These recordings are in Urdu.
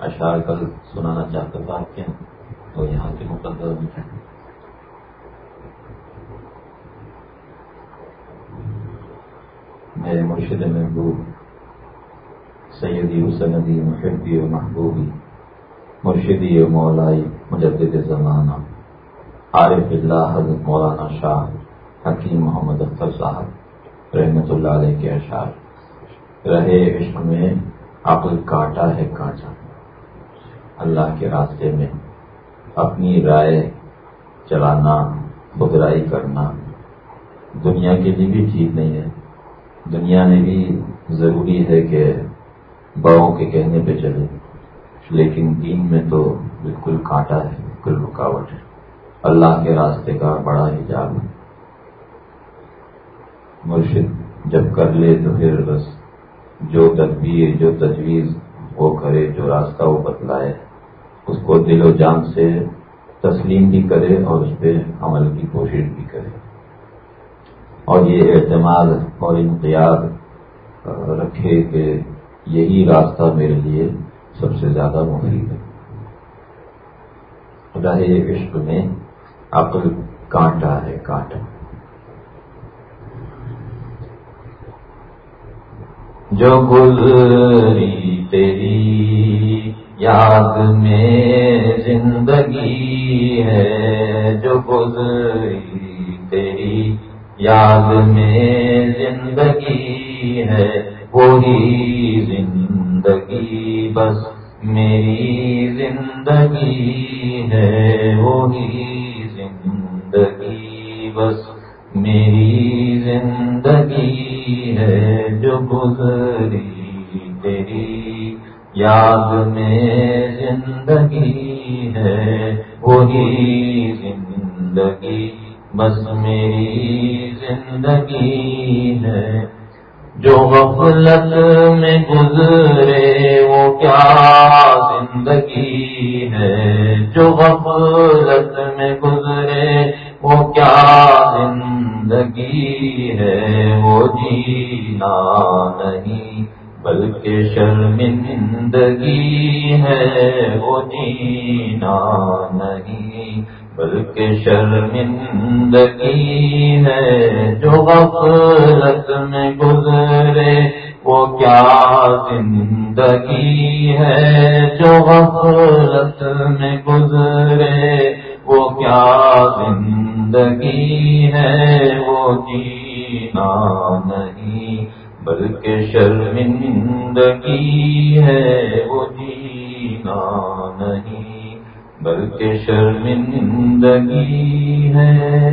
اشعار کل سنانا چاہتا تھا آپ کے تو یہاں کے مقدر میں میرے مرشد محبوب، سیدی حسندی محبی و محبوبی، مرشدی و مولائی مجدد زمانہ، عارف اللہ حضرت مولانا شاہ حکیم محمد اختر صاحب، رحمت اللہ علیہ کے اشعار۔ رہے عشق میں عقل کاٹا ہے کانچا۔ اللہ کے راستے میں اپنی رائے چلانا خدرائی کرنا۔ دنیا کے لیے بھی ٹھیک نہیں ہے۔ دنیا میں بھی ضروری ہے کہ بڑوں کے کہنے پہ چلے۔ لیکن دین میں تو بالکل کانٹا ہے، بالکل رکاوٹ ہے۔ اللہ کے راستے کا بڑا حجاب ہے۔ مرشد جب کر لے تو پھر بس جو تدبیر، جو تجویز وہ کرے، جو راستہ وہ بتلائے۔ اس کو دل و جان سے تسلیم بھی کرے اور اس پہ عمل کی کوشش بھی کرے۔ اور یہ اعتماد اور انقیاد رکھے کہ یہی راستہ میرے لیے سب سے زیادہ مفید ہے۔ رہے عشق میں عقل کانٹا ہے، کانٹا۔ جو گزری تیری یاد میں زندگی ہے جو گزری تیری۔ یاد میں زندگی ہے، وہی زندگی۔ بس میری زندگی ہے، وہی زندگی۔ بس میری زندگی ہے جو گزری تیری۔ یاد میں زندگی ہے، وہی زندگی، بس میری زندگی ہے۔ جو غفلت میں گزرے، وہ کیا زندگی ہے؟ جو غفلت میں گزرے، وہ کیا زندگی ہے؟ وہ جینا نہیں۔ بلکہ شرمندگی ہے وہ جینا نہیں۔ بلکہ شرمندگی ہے جو غفلت میں گزرے، وہ کیا زندگی ہے جو غفلت میں گزرے؟ وہ کیا زندگی ہے وہ جینا نہیں۔ بلکہ شرمندگی ہے وہ جینا نہیں، بلکہ شرمندگی ہے۔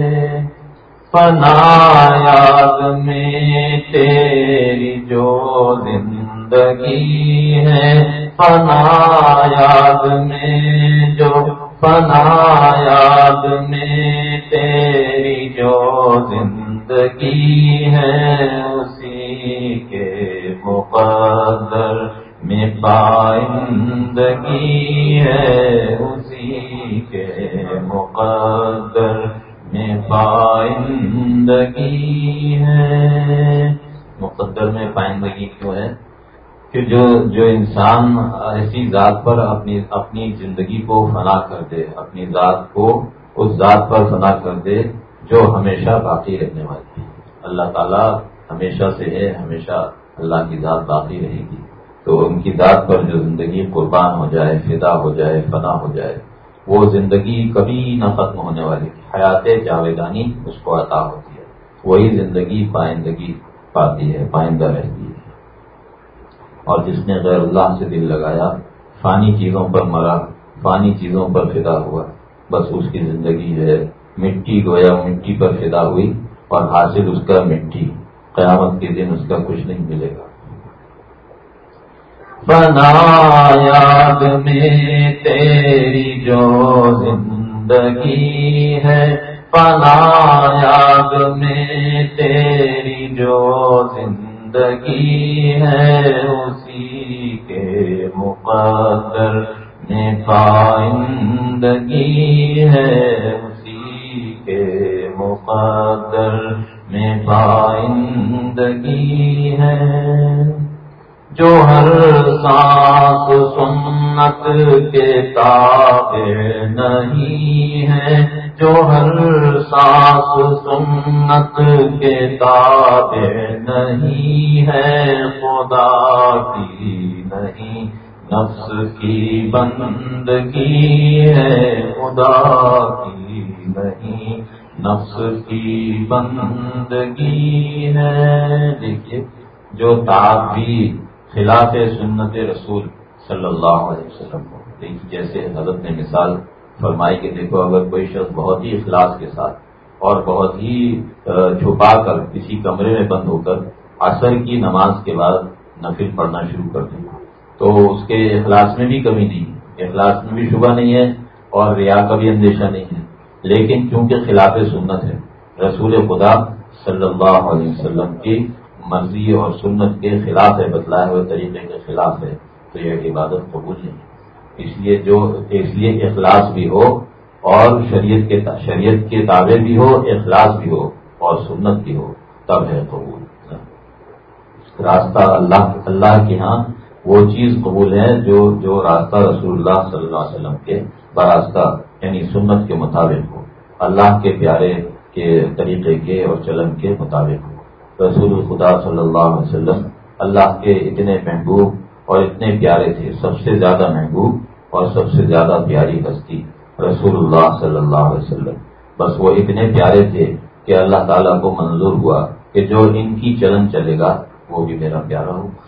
یاد میں تیری جو زندگی ہے یاد میں جو یاد میں تیری جو زندگی ہے اسی کے مقدر میں پائندگی ہے، اسی کے مقدر میں پائندگی ہے۔ مقدر میں پائندگی کیوں ہے؟ کہ جو جو انسان ایسی ذات پر اپنی اپنی زندگی کو فنا کر دے، اپنی ذات کو اس ذات پر فنا کر دے جو ہمیشہ باقی رہنے والی ہے۔ اللہ تعالیٰ ہمیشہ سے ہے، ہمیشہ اللہ کی ذات باقی رہے گی۔ تو ان کی ذات پر جو زندگی قربان ہو جائے، فدا ہو جائے، فنا ہو جائے، وہ زندگی کبھی نہ ختم ہونے والی حیات جاویدانی اس کو عطا ہوتی ہے۔ وہی زندگی پائندگی پاتی ہے، پائندہ رہتی ہے۔ اور جس نے غیر اللہ سے دل لگایا، فانی چیزوں پر مرا، فانی چیزوں پر فدا ہوا، بس اس کی زندگی جو ہے، مٹی گویا مٹی پر فدا ہوئی اور حاصل اس کا مٹی۔ قیامت کے دن اس کا کچھ نہیں ملے گا۔ بنا یاد میں تیری جو زندگی ہے پنا یاد میں تیری جو زندگی ہے، اسی کے مقدر میں پائندگی ہے، اسی کے مقدر میں پائندگی ہے، جو ہر سانس سنت کے تابع نہیں ہے، جو ہر سانس سنت کے تابع نہیں ہے۔ خدا کی نہیں، نفس کی بندگی ہے۔ خدا کی نہیں نفس کی بندگی ہے، دیکھیے، جو بھی خلاف سنت رسول صلی اللہ علیہ وسلم کو۔ دیکھیے، جیسے حضرت نے مثال فرمائی کہ دیکھو، اگر کوئی شخص بہت ہی اخلاص کے ساتھ اور بہت ہی چھپا کر کسی کمرے میں بند ہو کر عصر کی نماز کے بعد نفل پڑھنا شروع کر دے، تو اس کے اخلاص میں بھی کمی نہیں ہے۔ اخلاص میں بھی شبہ نہیں ہے اور ریا کا بھی اندیشہ نہیں ہے۔ لیکن چونکہ خلاف سنت ہے، رسول خدا صلی اللہ علیہ وسلم کی مرضی اور سنت کے خلاف ہے، بتلائے ہوئے طریقے کے خلاف ہے، تو یہ عبادت قبول نہیں اس لیے جو، اس لیے اخلاص بھی ہو اور شریعت کے شریعت کے دعوے بھی ہو، اخلاص بھی ہو اور سنت بھی ہو، تب ہے قبول۔ راستہ اللہ اللہ کے ہاں وہ چیز قبول ہے جو جو راستہ رسول اللہ صلی اللہ علیہ وسلم کے براستہ یعنی سنت کے مطابق ہو۔ اللہ کے پیارے کے طریقے کے اور چلن کے مطابق۔ ہو رسول خدا صلی اللہ علیہ وسلم اللہ کے اتنے محبوب اور اتنے پیارے تھے، سب سے زیادہ محبوب اور سب سے زیادہ پیاری ہستی رسول اللہ صلی اللہ علیہ وسلم۔ بس وہ اتنے پیارے تھے کہ اللہ تعالیٰ کو منظور ہوا کہ جو ان کی چلن چلے گا، وہ بھی میرا پیارا ہوگا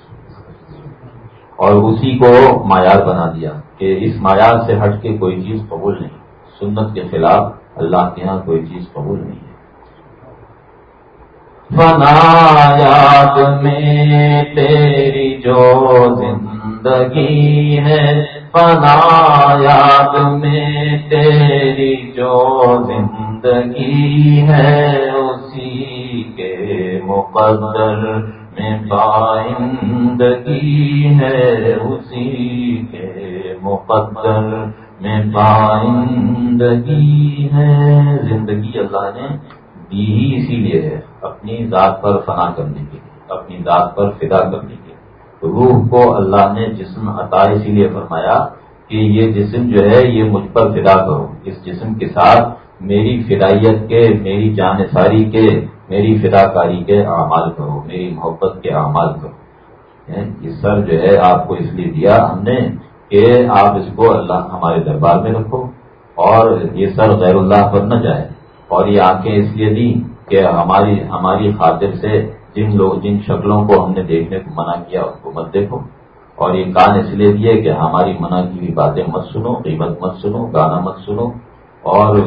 اور اسی کو معیار بنا دیا کہ اس معیار سے ہٹ کے کوئی چیز قبول نہیں۔ سنت کے خلاف اللہ کے ہاں کوئی چیز قبول نہیں ہے۔ فنایات میں تیری جو زندگی ہے، فنایات میں تیری جو زندگی ہے، اسی کے مقدر میں پائندگی ہے، اسی کے مقدر میں پائندگی ہے، زندگی اللہ نے دی ہی اسی لیے ہے، اپنی ذات پر فنا کرنے کے لیے، اپنی ذات پر فدا کرنے کے لیے۔ روح کو اللہ نے جسم عطا اسی لیے فرمایا کہ یہ جسم جو ہے، یہ مجھ پر فدا کرو۔ اس جسم کے ساتھ میری فدائیت کے، میری جانساری کے، میری فدا کاری کے اعمال کرو، میری محبت کے اعمال کرو۔ یعنی یہ سر جو ہے، آپ کو اس لیے دیا ہم نے کہ آپ اس کو اللہ ہمارے دربار میں رکھو اور یہ سر غیر اللہ پر نہ جائے اور یہ آنکھیں اس لیے دی کہ ہماری ہماری خاطر سے جن لوگ جن شکلوں کو ہم نے دیکھنے کو منع کیا ان کو مت دیکھو اور یہ کان اس لیے دیے کہ ہماری منع کی ہوئی باتیں مت سنو، قیمت مت سنو، گانا مت سنو اور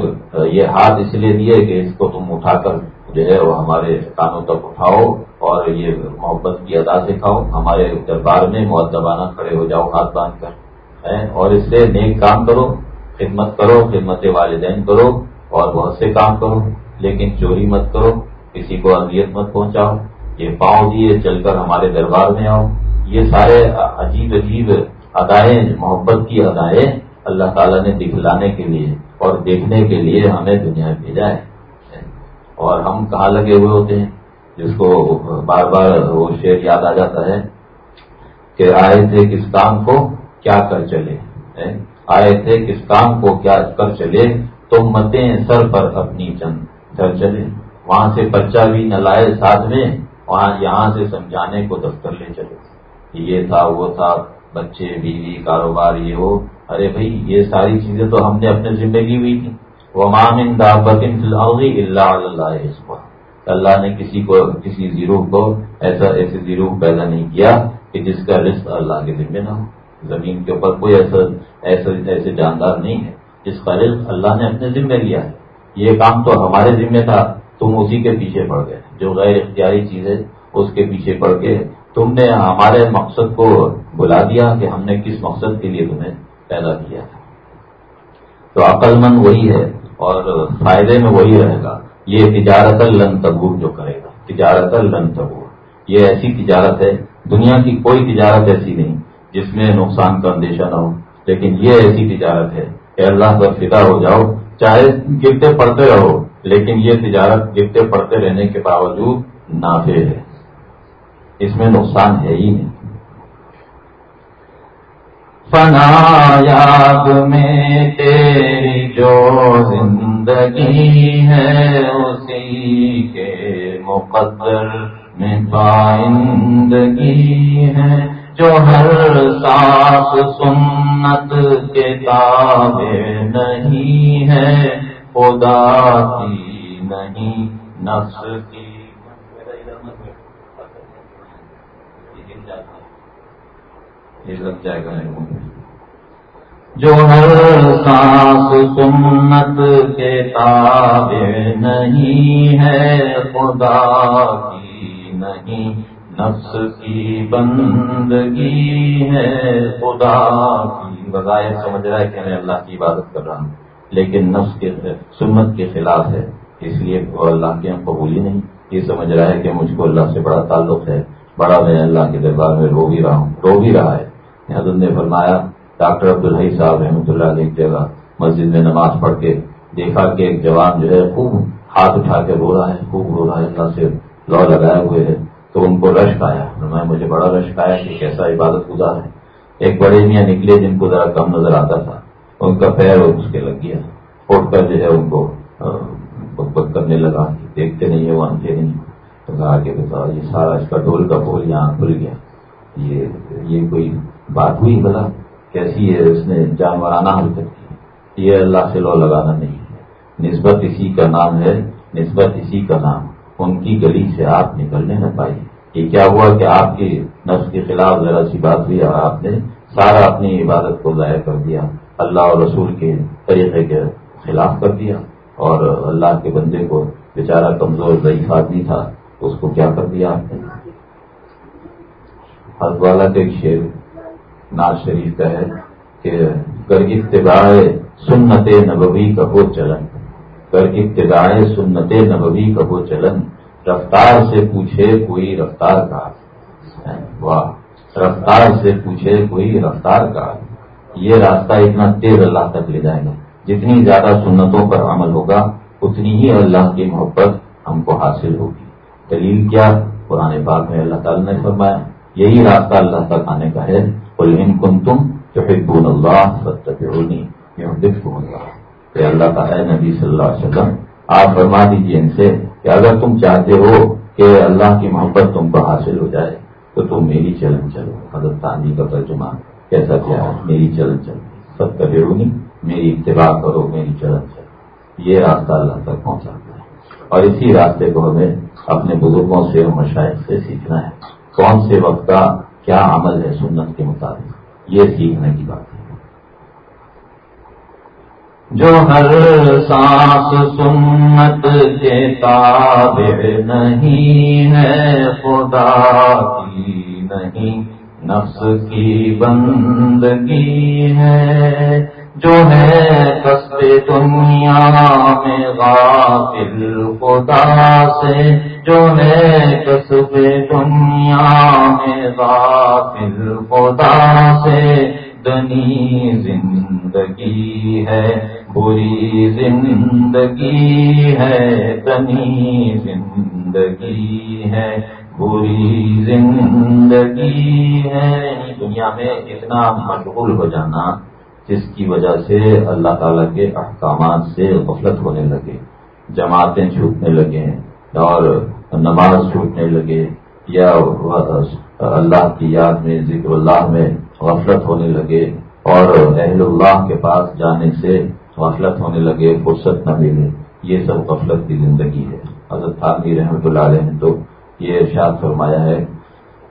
یہ ہاتھ اس لیے دیے کہ اس کو تم اٹھا کر جو ہے وہ ہمارے کانوں تک اٹھاؤ اور یہ محبت کی ادا سکھاؤ ہمارے دربار میں معدبانہ کھڑے ہو جاؤ ہاتھ باندھ کر۔ اور اس سے نیک کام کرو، خدمت کرو، خدمت والدین کرو، اور بہت سے کام کرو، لیکن چوری مت کرو، کسی کو اذیت مت پہنچاؤ۔ یہ پاؤں جی، دیے چل کر ہمارے دربار میں آؤ۔ یہ سارے عجیب عجیب ادائیں محبت کی ادائیں اللہ تعالیٰ نے دکھلانے کے لیے اور دیکھنے کے لیے ہمیں دنیا بھیجا ہے۔ اور ہم کہاں لگے ہوئے ہوتے ہیں؟ جس کو بار بار وہ شعر یاد آ جاتا ہے کہ آئے تھے کس کام کو؟ کیا کر چلے آئے تھے کس کام کو کیا کر چلے؟ تو متیں سر پر اپنی چند چل چلے۔ وہاں سے بچہ بھی نہ لائے ساتھ میں، وہاں یہاں سے سمجھانے کو دفتر لے چلے۔ یہ تھا، وہ تھا، بچے، بیوی، کاروبار، یہ ہو ارے بھائی، یہ ساری چیزیں تو ہم نے اپنے ذمہ لی ہوئی تھی۔ وہ مامن دعوت اللہ اللہ اللہ نے کسی کو، کسی زیرو کو ایسا، ایسے زیرو پیدا نہیں کیا کہ جس کا رزق اللہ کے ذمہ نہ ہو۔ زمین کے اوپر کوئی ایسا ایسا، ایسے جاندار نہیں ہے۔ جس کا رزق اللہ نے اپنے ذمہ لیا ہے۔ یہ کام تو ہمارے ذمہ تھا، تم اسی کے پیچھے پڑ گئے۔ جو غیر اختیاری چیز ہے، اس کے پیچھے پڑ کے تم نے ہمارے مقصد کو بلا دیا کہ ہم نے کس مقصد کے لیے تمہیں پیدا کیا تھا۔ تو عقل مند وہی ہے اور فائدے میں وہی رہے گا۔ یہ تجارت لن تبور جو کرے گا۔ تجارت لن تبور۔ یہ ایسی تجارت ہے، دنیا کی کوئی تجارت ایسی نہیں۔ جس میں نقصان کا اندیشہ نہ ہو۔ لیکن یہ ایسی تجارت ہے کہ اللہ پر فدا ہو جاؤ، چاہے گرتے پڑتے رہو، لیکن یہ تجارت گرتے پڑتے رہنے کے باوجود نافع ہے۔ اس میں نقصان ہے ہی نہیں۔ فنا یاد میں تیری جو زندگی ہے، اسی کے مقدر میں پائندگی ہے۔ جو ہر سانس سنت کے نہیں ہے، خدا کی نہیں، نفس کی۔ لگ جائے گا جو ہر سانس سنت کے تابع نہیں ہے، خدا کی نہیں نفس کی بندگی ہے، خدا کی۔ بظاہر سمجھ رہا ہے کہ میں اللہ کی عبادت کر رہا ہوں، لیکن نفس کے سنت کے خلاف ہے۔ اس لیے وہ اللہ کے ہاں قبول ہی نہیں۔ یہ سمجھ رہا ہے کہ مجھ کو اللہ سے بڑا تعلق ہے۔ بڑا میں اللہ کے دربار میں رو بھی رہا ہوں۔ رو بھی رہا ہے۔ حضرت نے فرمایا، ڈاکٹر عبد الحی صاحب رحمۃ اللہ علیہ جگہ مسجد میں نماز پڑھ کے دیکھا کہ ایک جوان جو ہے خوب ہاتھ اٹھا کے رو رہا ہے، خوب رو رہا ہے۔ اللہ سے لو لگائے ہوئے ہے۔ ان کو رشک آیا میں مجھے بڑا رشک آیا کہ کیسا عبادت گزار ہے۔ ایک بڑے میاں نکلے جن کو ذرا کم نظر آتا تھا۔ ان کا پیر اس کے لگ گیا۔ اٹھ کر جو ہے ان کو بک کرنے لگا۔ دیکھتے نہیں ہے وہ انتے نہیں تو کہا کہ یہ سارا اس کا ڈول کا پھول یہاں کھل گیا۔ یہ یہ کوئی بات ہوئی؟ بلا، کیسی ہے؟ اس نے جانورانہ حرکت کی۔ یہ اللہ سے لو لگانا نہیں ہے۔ نسبت اسی کا نام ہے، نسبت اسی کا نام۔ ان کی گلی سے آپ نکلنے نہ پائی۔ یہ کیا ہوا کہ آپ کی نفس کے خلاف ذرا سی بات ہوئی اور آپ نے سارا اپنی عبادت کو ضائع کر دیا، اللہ اور رسول کے طریقے کے خلاف کر دیا اور اللہ کے بندے کو بیچارہ کمزور ضعیف آدمی تھا، اس کو کیا کر دیا آپ نے؟ حض والا کے شیر ناز شریف کا ہے کہ کر ابتداء سنت نبوی کا ہو چلن کر ابتداء سنت نبوی کا ہو چلن رفتار سے پوچھے کوئی رفتار کا واہ، رفتار سے پوچھے کوئی رفتار کا یہ راستہ اتنا تیز اللہ تک لے جائے گا جتنی زیادہ سنتوں پر عمل ہوگا، اتنی ہی اللہ کی محبت ہم کو حاصل ہوگی۔ دلیل کیا؟ پرانے پاک میں اللہ تعالی نے فرمایا، یہی راستہ اللہ تک آنے کا ہے۔ ان کن تم جو بون اللہ۔ کہ اللہ کا ہے نبی صلی اللہ علیہ وسلم آپ فرما دیجیے ان سے کہ اگر تم چاہتے ہو کہ اللہ کی محبت تم کو حاصل ہو جائے، تو تم میری چلن چلو۔ حضرت تانی کا ترجمہ کیسا کیا ہے؟ میری چلن چلو۔ سب کبھی میری اتباع کرو، میری چلن چلو۔ یہ راستہ اللہ تک پہنچا ہے۔ اور اسی راستے کو ہمیں اپنے بزرگوں سے اور مشاہد سے سیکھنا ہے۔ کون سے وقت کا کیا عمل ہے سنت کے مطابق؟ یہ سیکھنے کی بات۔ ہے جو ہر سانس سنت کے تابع نہیں ہے خدا کی نہیں، نفس کی بندگی ہے۔ جو ہے قصب دنیا میں غافل خدا سے، جو ہے قصب دنیا میں غافل خدا سے، دنی زندگی ہے۔ بری زندگی ہے دنی زندگی ہے۔ بری زندگی ہے، دنیا میں اتنا مشغول ہو جانا جس کی وجہ سے اللہ تعالیٰ کے احکامات سے غفلت ہونے لگے، جماعتیں چھوٹنے لگے اور نماز چھوٹنے لگے یا اللہ کی یاد میں، ذکر اللہ میں غفلت ہونے لگے اور اہل اللہ کے پاس جانے سے غفلت ہونے لگے، فرصت نہ ملے، یہ سب غفلت کی زندگی ہے۔ حضرت عالمی رحمۃ اللہ علیہ نے تو یہ ارشاد فرمایا ہے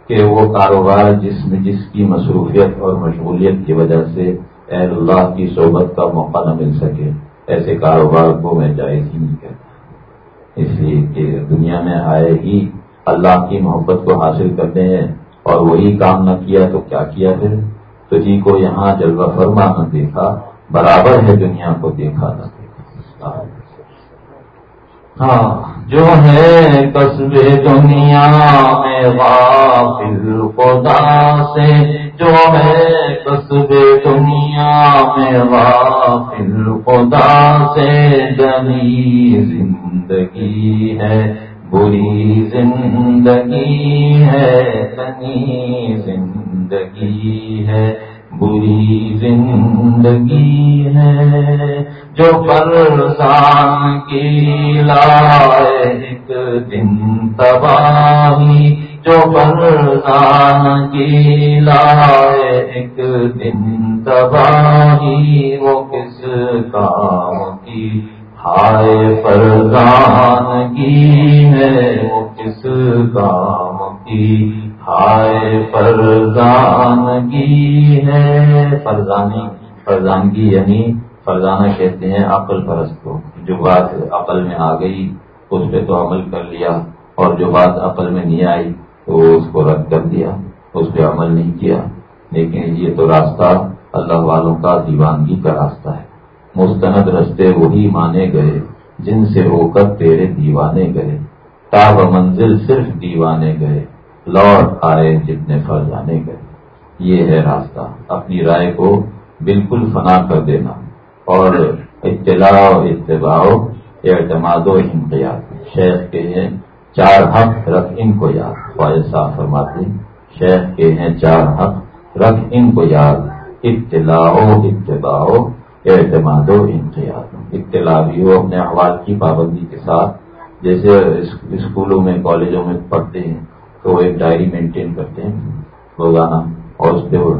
کہ وہ کاروبار جس میں جس کی مصروفیت اور مشغولیت کی وجہ سے اہل اللہ کی صحبت کا موقع نہ مل سکے، ایسے کاروبار کو میں جائز ہی نہیں کہتا۔ اس لیے کہ دنیا میں آئے ہی اللہ کی محبت کو حاصل کرتے ہیں اور وہی کام نہ کیا تو کیا کیا پھر تو جی کو یہاں جلوہ فرما نہ دیکھا برابر ہے دنیا کو دیکھا نہ دیکھا۔ ہاں جو ہے قصب دنیا میں غافل خدا سے، جو ہے قصب دنیا میں غافل خدا سے۔ دنی زندگی ہے، بری زندگی ہے۔ دنی زندگی ہے بری زندگی ہے جو پرسان کی لائے ایک دن تباہی، جو پرسان کی لائے ایک دن تباہی، وہ کس کام کی ہائے فرزان کی ہے؟ وہ کس کام کی ہائے فرزانگی ہے۔ فرزانی فرزانگی یعنی فرزانہ کہتے ہیں عقل پرست کو۔ جو بات عقل میں آ گئی، اس پہ تو عمل کر لیا۔ اور جو بات عقل میں نہیں آئی، تو اس کو رد کر دیا۔ اس پہ عمل نہیں کیا۔ لیکن یہ تو راستہ اللہ والوں کا دیوانگی کا راستہ ہے۔ مستند رستے وہی مانے گئے، جن سے ہو کر تیرے دیوانے گئے۔ تاب منزل صرف دیوانے گئے۔ لوٹ آئے جتنے فرضانے گئے۔ یہ ہے راستہ۔ اپنی رائے کو بالکل فنا کر دینا اور اطلاع اتباع اعتماد و انقیاد۔ شیخ کے ہیں چار حق، رکھ ان کو یاد۔ خواہش صاحب فرماتے شیخ کے ہیں چار حق، رکھ ان کو یاد۔ اطلاع و اتباع اعتماد و انقیاد۔ اطلاع بھی ہو اپنے احوال کی پابندی کے ساتھ، جیسے اسکولوں میں، کالجوں میں پڑھتے ہیں۔ تو وہ ایک ڈائری مینٹین کرتے ہیں، روزانہ، اور اس پہ وہ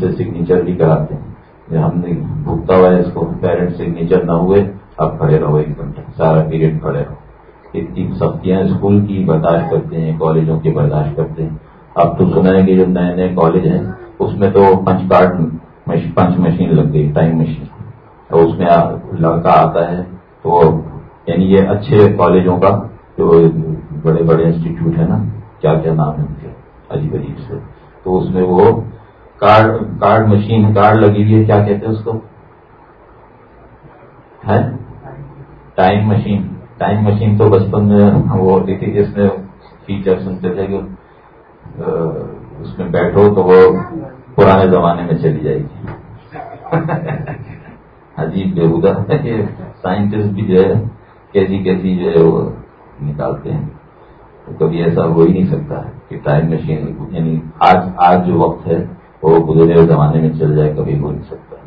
سے سگنیچر بھی کراتے ہیں۔ ہم نے بھگتا ہوا ہے، اس کو پیرنٹ سگنیچر نہ ہوئے، اب کھڑے رہو، ایک گھنٹہ، سارا پیریڈ کھڑے رہو۔ اتنی سختیاں اسکول کی برداشت کرتے ہیں، کالجوں کی برداشت کرتے ہیں۔ اب تو سنا ہے کہ جو نئے نئے کالج ہیں، اس میں تو پنچ کارڈ پنچ مشین لگ گئی ٹائم مشین اور اس میں لڑکا آتا ہے، تو یعنی یہ اچھے کالجوں کا جو بڑے بڑے انسٹیٹیوٹ ہے نا کیا کیا نام ہے ان کے؟ عجیب عجیب سے۔ تو اس میں وہ کارڈ کارڈ مشین، کارڈ لگی ہوئی ہے، کیا کہتے ہیں اس کو؟ ہے ٹائم مشین۔ ٹائم مشین تو بچپن میں وہ ہوتی تھی، جس میں فیچر سنتے تھے کہ اس میں بیٹھو تو وہ پرانے زمانے میں چلی جائے گی۔ عجیب بے سائنٹسٹ بھی جو ہے، کیسی کیسی جو ہے وہ نکالتے ہیں۔ تو کبھی ایسا ہو ہی نہیں سکتا ہے کہ ٹائم مشین یعنی آج آج جو وقت ہے، وہ گزرے زمانے میں چل جائے، کبھی ہو نہیں سکتا ہے۔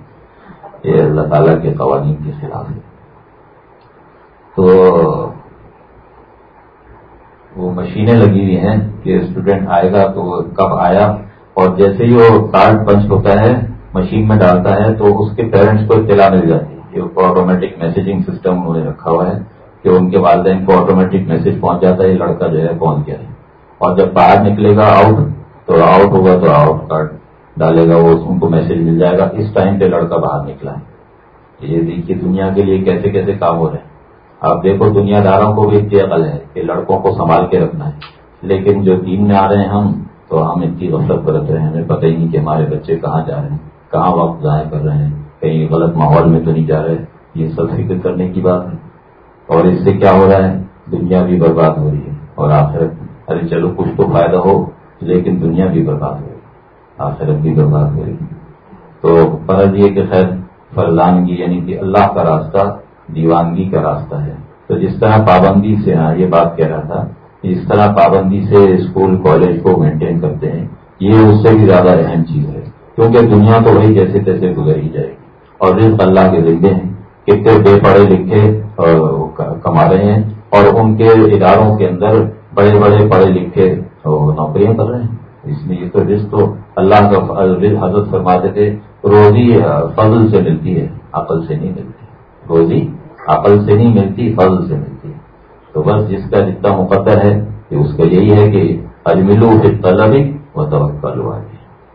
یہ اللہ تعالیٰ کے قوانین کے خلاف ہے۔ تو وہ مشینیں لگی ہوئی ہیں کہ اسٹوڈینٹ آئے گا تو وہ کب آیا اور جیسے ہی وہ کارڈ پنچ ہوتا ہے مشین میں ڈالتا ہے تو اس کے پیرنٹس کو اطلاع مل جاتی ہے یہ آٹومیٹک میسجنگ سسٹم انہوں نے رکھا ہوا ہے۔ کہ ان کے والدین کو آٹومیٹک میسج پہنچ جاتا ہے، یہ لڑکا جو ہے پہنچ گیا ہے۔ اور جب باہر نکلے گا آؤٹ تو آؤٹ ہوگا تو آؤٹ کارڈ ڈالے گا، وہ ان کو میسج مل جائے گا۔ اس ٹائم پہ لڑکا باہر نکلا ہے۔ یہ دیکھیے دنیا کے لیے کیسے کیسے کام ہو رہے ہیں آپ دیکھو، دنیا داروں کو بھی اتنی عقل ہے کہ لڑکوں کو سنبھال کے رکھنا ہے۔ لیکن جو دین میں آ رہے ہیں ہم، تو ہم اتنی غفلت برت رہے ہیں۔ ہمیں پتہ ہی نہیں کہ ہمارے بچے کہاں جا رہے ہیں، کہاں وقت ضائع کر رہے ہیں۔ کہیں غلط ماحول میں تو نہیں جا رہے۔ یہ سب فکر کرنے کی بات ہے۔ اور اس سے کیا ہو رہا ہے؟ دنیا بھی برباد ہو رہی ہے اور آخرت ارے چلو، کچھ تو فائدہ ہو، لیکن دنیا بھی برباد ہو رہی ہے۔ آخرت بھی برباد ہو رہی ہے۔ تو فرض یہ کہ خیر، فرزانگی یعنی کہ اللہ کا راستہ دیوانگی کا راستہ ہے۔ تو جس طرح پابندی سے ہاں یہ بات کہہ رہا تھا، جس طرح پابندی سے اسکول، کالج کو مینٹین کرتے ہیں، یہ اس سے بھی زیادہ اہم چیز ہے۔ کیونکہ دنیا تو وہی جیسے تیسے گزر ہی جائے گی۔ اور رزق اللہ کے ذمے ہیں۔ کتنے بے پڑھے لکھے کما رہے ہیں اور ان کے اداروں کے اندر بڑے بڑے پڑھے لکھے نوکریاں کر رہے ہیں۔ اس میں یہ تو رزق تو اللہ کا حضرت فرماتے تھے، روزی فضل سے ملتی ہے، عقل سے نہیں ملتی۔ روزی عقل سے نہیں ملتی، فضل سے ملتی ہے۔ تو بس جس کا جتنا مقدر ہے کہ اس کا یہی ہے کہ اجملو پھر طلب و توکل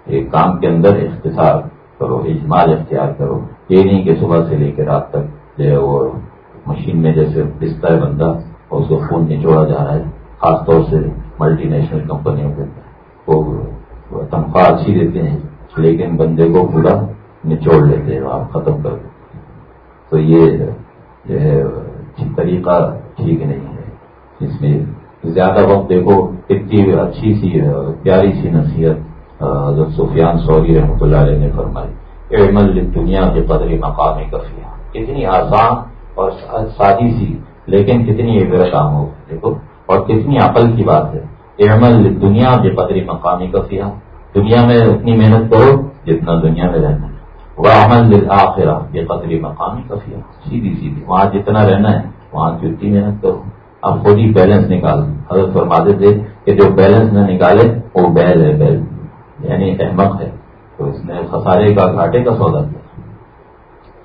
ایک کام کے اندر اختصار کرو، اجمال اختیار کرو۔ یہ نہیں کہ صبح سے لے کے رات تک جو ہے وہ مشین میں جیسے پستا ہے بندہ اور اس کو خون نچوڑا جا رہا ہے، خاص طور سے ملٹی نیشنل کمپنیوں کے وہ تنخواہ اچھی دیتے ہیں، لیکن بندے کو پورا نچوڑ لیتے ہیں، آپ ختم کر دیتے تو یہ جو ہے طریقہ ٹھیک نہیں ہے۔ اس میں زیادہ وقت دیکھو، اتنی اچھی سی، پیاری سی نصیحت حضرت سفیان سوری رحمۃ اللہ علیہ نے فرمائی ایمل دنیا کے قدری مقامی کفیہ۔ کتنی آسان اور سادی سی، لیکن کتنی عبرت عام ہو، دیکھو۔ اور کتنی عقل کی بات ہے۔ اعمل دنیا بے قدری مقامی کفیہ دنیا میں اتنی محنت کرو جتنا دنیا میں رہنا ہے۔ وہ عمل آخرا یہ قدری مقامی کفی سیدھی سیدھی، وہاں جتنا رہنا ہے، وہاں کی اتنی محنت کرو۔ اب خود ہی بیلنس نکال۔ حضرت فرماتے تھے کہ جو بیلنس نہ نکالے، وہ بیل ہے، بیل۔ یعنی احمد ہے۔ تو اس نے خسارے کا گھاٹے کا سودا کیا۔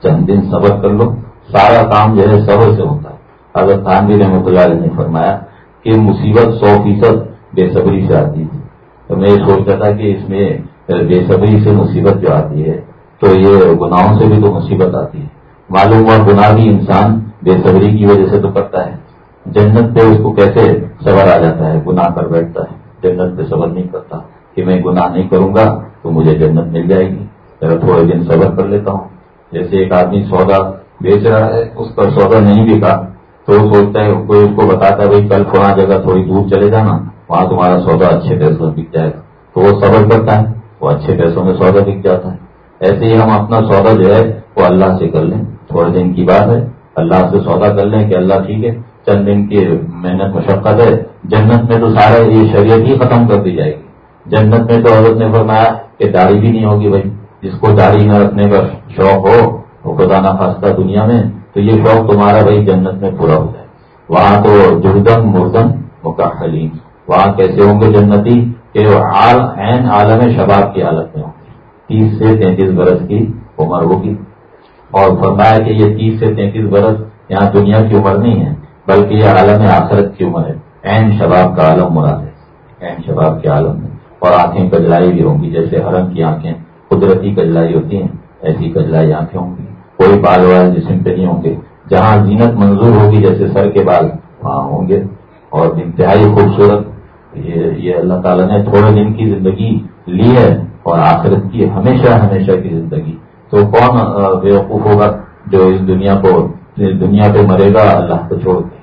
چند دن صبر کر لو۔ سارا کام جو ہے صبر سے ہوتا ہے۔ اگر خان بھی رحمۃ اللہ علیہ نے فرمایا کہ مصیبت سو فیصد بے صبری سے آتی تھی۔ تو میں یہ سوچتا تھا کہ اس میں بے صبری سے مصیبت جو آتی ہے، تو یہ گناہوں سے بھی تو مصیبت آتی ہے۔ معلوم ہوا گناہ بھی انسان بے صبری کی وجہ سے تو کرتا ہے۔ جنت پہ اس کو کیسے صبر آ جاتا ہے؟ گناہ کر بیٹھتا ہے۔ جنت پہ صبر نہیں کرتا۔ کہ میں گناہ نہیں کروں گا تو مجھے جنت مل جائے گی۔ ذرا تھوڑے دن صبر کر لیتا ہوں۔ جیسے ایک آدمی سودا بیچ رہا ہے، اس کا سودا نہیں بکا۔ تو وہ سوچتا ہے، کوئی اس کو بتاتا ہے، بھائی کل فلاں جگہ تھوڑی دور چلے جانا، وہاں تمہارا سودا اچھے پیسوں میں بک جائے گا۔ تو وہ صبر کرتا ہے، وہ اچھے پیسوں میں سودا بک جاتا ہے۔ ایسے ہی ہم اپنا سودا جو ہے، وہ اللہ سے کر لیں۔ تھوڑے دن کی بات ہے، اللہ سے سودا کر لیں کہ اللہ ٹھیک ہے۔ چند دن کی محنت مشقت ہے۔ جنت میں تو سارا یہ شریعت ہی ختم کر دی جائے گی۔ جنت میں تو عورت نے فرمایا کہ داڑھی بھی نہیں ہوگی بھائی۔ جس کو داڑھی نہ رکھنے کا شوق ہو وہ خدا نہ خاصہ دنیا میں، تو یہ شوق تمہارا بھائی جنت میں پورا ہو جائے۔ وہاں تو جردن مردن مکحلین۔ وہاں کیسے ہوں گے جنتی؟ کہ وہ عین عالم شباب کی حالت میں ہوں گے۔ تیس سے تینتیس برس کی عمر ہوگی۔ اور فرمایا کہ یہ تیس سے تینتیس برس یہاں دنیا کی عمر نہیں ہے، بلکہ یہ عالم آخرت کی عمر ہے۔ عین شباب کا عالم مراد ہے۔ عین شباب کے عالم میں اور آنکھیں کجلائی بھی ہوں گی، جیسے ہرن کی آنکھیں، قدرتی کجلائی ہوتی ہیں، ایسی کجلائی آنکھیں ہوں گی۔ کوئی بال وال جسم پہ نہیں ہوں گے۔ جہاں زینت منظور ہوگی جیسے سر کے بال، وہاں ہوں گے۔ اور انتہائی خوبصورت، یہ اللہ تعالیٰ نے تھوڑے دن کی زندگی لی ہے اور آخرت کی ہمیشہ ہمیشہ کی زندگی۔ تو کون بیوقوف ہوگا جو اس دنیا کو دنیا پہ مرے گا، اللہ کو چھوڑ کے؟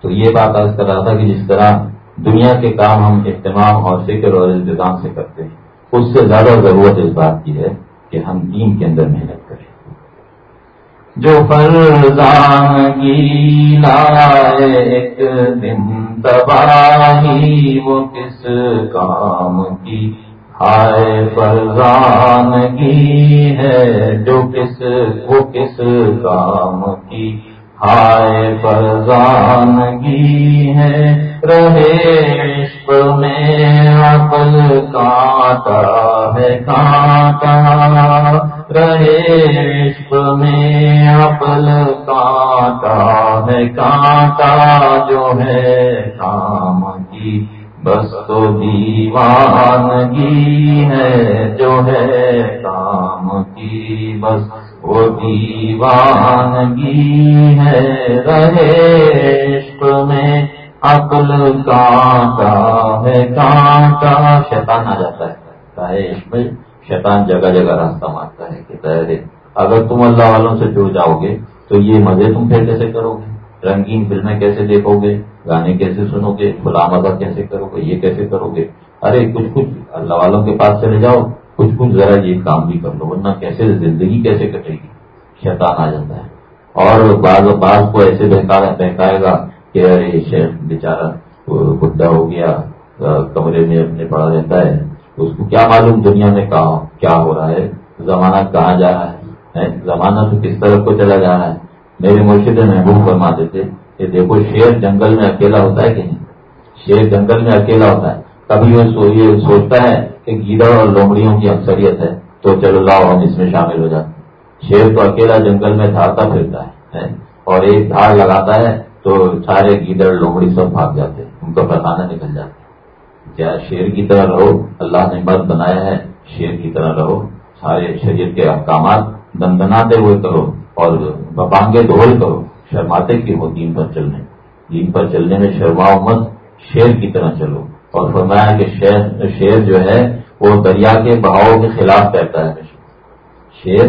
تو یہ بات آج کر رہا تھا کہ جس طرح دنیا کے کام ہم اہتمام اور فکر اور انتظام سے کرتے ہیں اس سے زیادہ ضرورت اس بات کی ہے کہ ہم دین کے اندر محنت کریں۔ جو لائے ایک دن تباہی، وہ کس کام کی ہائے فرزانگی ہے؟ جو کس، وہ کس کام کی ہائے فرزانگی ہے؟ رہے میں عقل کانٹا ہے کانٹا رہے عشق میں عقل کانٹا ہے کانٹا جو ہے۔ کام کی بس تو دیوانگی ہے جو ہے۔ کام کی بس وہ دیوانگی ہے۔ رہے عشق میں عقل کانٹا ہے کانٹا شیطان آ جاتا ہے۔ عشق میں شیطان جگہ جگہ راستہ مارتا ہے کہ تیرے اگر تم اللہ والوں سے جڑ جاؤ گے تو یہ مزے تم پھر کیسے کرو گے؟ رنگین فلمیں کیسے دیکھو گے؟ گانے کیسے سنو گے؟ کھلا مزہ کیسے کرو گے؟ یہ کیسے کرو گے؟ ارے، کچھ کچھ اللہ والوں کے پاس چلے جاؤ، کچھ کچھ ذرا یہ کام بھی کر لو، ورنہ کیسے زندگی کیسے کٹے گی؟ شیطان آ جاتا ہے۔ اور بعض بعض کو ایسے بہکائے گا کہ ارے شیخ، بیچارہ بڈا ہو گیا، کمرے میں اپنے پڑا رہتا ہے۔ اس کو کیا معلوم دنیا میں کیا ہو رہا ہے؟ زمانہ کہاں جا رہا ہے؟ زمانہ تو کس طرف کو چلا جا رہا ہے؟ میرے مرشد محبوب فرما دیتے کہ دیکھو، شیر جنگل میں اکیلا ہوتا ہے کہ نہیں؟ شیر جنگل میں اکیلا ہوتا ہے۔ کبھی وہ یہ سوچتا ہے کہ گیدڑ اور لومڑیوں کی اکثریت ہے، تو چلو لاؤ، ہم اس میں شامل ہو جاتے شیر تو اکیلا جنگل میں دھاڑتا پھرتا ہے اور ایک دھاڑ لگاتا ہے تو سارے گیدڑ لومڑی سب بھاگ جاتے ہیں، ان کا پسانا نکل جاتا کیا شیر کی طرح رہو، اللہ نے مرد بنایا ہے، شیر کی طرح رہو۔ سارے شریر کے احکامات دندناتے ہوئے کرو اور بپانگے دھول کرو۔ شرماتے کی ہو دین پر چلنے؟ دین پر چلنے میں شرماؤ مت شیر کی طرح چلو۔ اور فرمایا کہ شیر شیر جو ہے، وہ دریا کے بہاؤ کے خلاف رہتا ہے شیر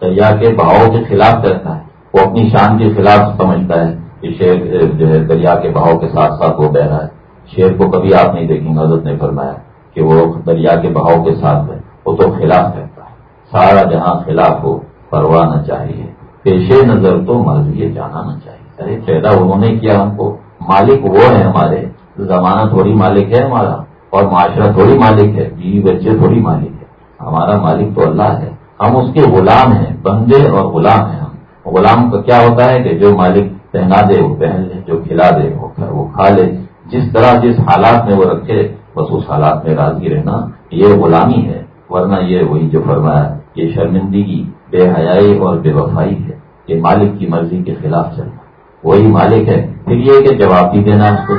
دریا کے بہاؤ کے خلاف رہتا ہے، وہ اپنی شان کے خلاف سمجھتا ہے۔ کہ شیر جو ہے، دریا کے بہاؤ کے ساتھ ساتھ وہ بہ رہا ہے۔ شیر کو کبھی آپ نہیں دیکھیں گے حضرت نے فرمایا کہ وہ دریا کے بہاؤ کے ساتھ ہے، وہ تو خلاف رہتا ہے۔ سارا جہاں خلاف ہو پروانا چاہیے۔ پیش نظر تو مرضی جانا نہ چاہیے۔ ارے، پیدا انہوں نے کیا ہم کو؟ مالک وہ ہے ہمارے۔ زمانہ تھوڑی مالک ہے ہمارا، اور معاشرہ تھوڑی مالک ہے بیوی بچے تھوڑی مالک ہے۔ ہمارا مالک تو اللہ ہے۔ ہم اس کے غلام ہیں، بندے اور غلام ہیں ہم۔ غلام کا کیا ہوتا ہے کہ جو مالک پہنا دے، وہ پہن لے، جو کھلا دے، وہ کھا لے۔ جس طرح جس حالات میں وہ رکھے، بس اس حالات میں راضی رہنا یہ غلامی ہے، ورنہ یہ وہی جو فرمایا، یہ شرمندگی، بے حیائی اور بے وفائی ہے۔ یہ مالک کی مرضی کے خلاف چلنا۔ وہی مالک ہے۔ پھر یہ کہ جواب بھی دینا اس کو۔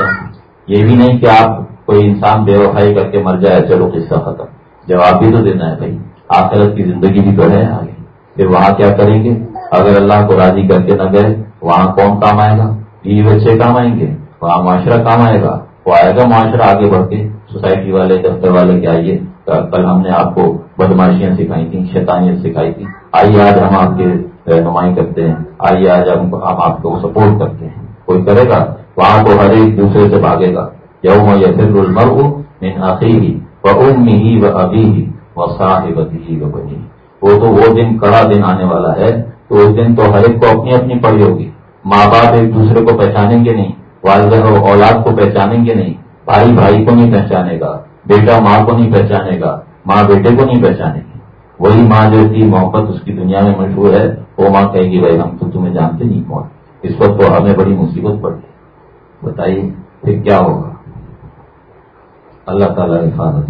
یہ بھی نہیں کہ آپ کوئی انسان بے وفائی کر کے مر جائے، چلو قصہ ختم۔ جواب بھی تو دینا ہے بھائی۔ آخرت کی زندگی بھی تو ہے آگے۔ پھر وہاں کیا کریں گے؟ اگر اللہ کو راضی کر کے نہ گئے وہاں کون کام آئے گا بیوی بچے کام آئیں گے وہاں معاشرہ کام آئے گا وہ آئے گا معاشرہ آگے بڑھ کے سوسائٹی والے دفتر والے کے آئیے کل ہم نے آپ کو بدماشیاں سکھائی تھیں شیطانیت سکھائی تھی آئیے آج ہم آپ کے رہنمائی کرتے ہیں آئیے آج ہم آپ کو سپورٹ کرتے ہیں کوئی کرے گا وہاں تو ہر ایک دوسرے سے بھاگے گا یوم یا پھر مر من ہی وہ ام ہی و ابھی ہی وہ صاحبتی ہی وہ تو وہ دن کڑا دن آنے والا ہے تو اس دن تو ہر ایک کو اپنی اپنی پڑی ہوگی ماں باپ ایک دوسرے کو پہچانیں گے نہیں، والدہ اولاد کو پہچانیں گے نہیں، بھائی بھائی کو نہیں پہچانے گا، بیٹا ماں کو نہیں پہچانے گا، ماں بیٹے کو نہیں پہچانے گی۔ وہی ماں جو تھی محبت اس کی دنیا میں مشہور ہے، وہ ماں کہے گی، بھائی ہم تو تمہیں جانتے نہیں کون اس وقت تو ہمیں بڑی مصیبت پڑ گئی۔ بتائیے، پھر کیا ہوگا؟ اللہ تعالیٰ حفاظت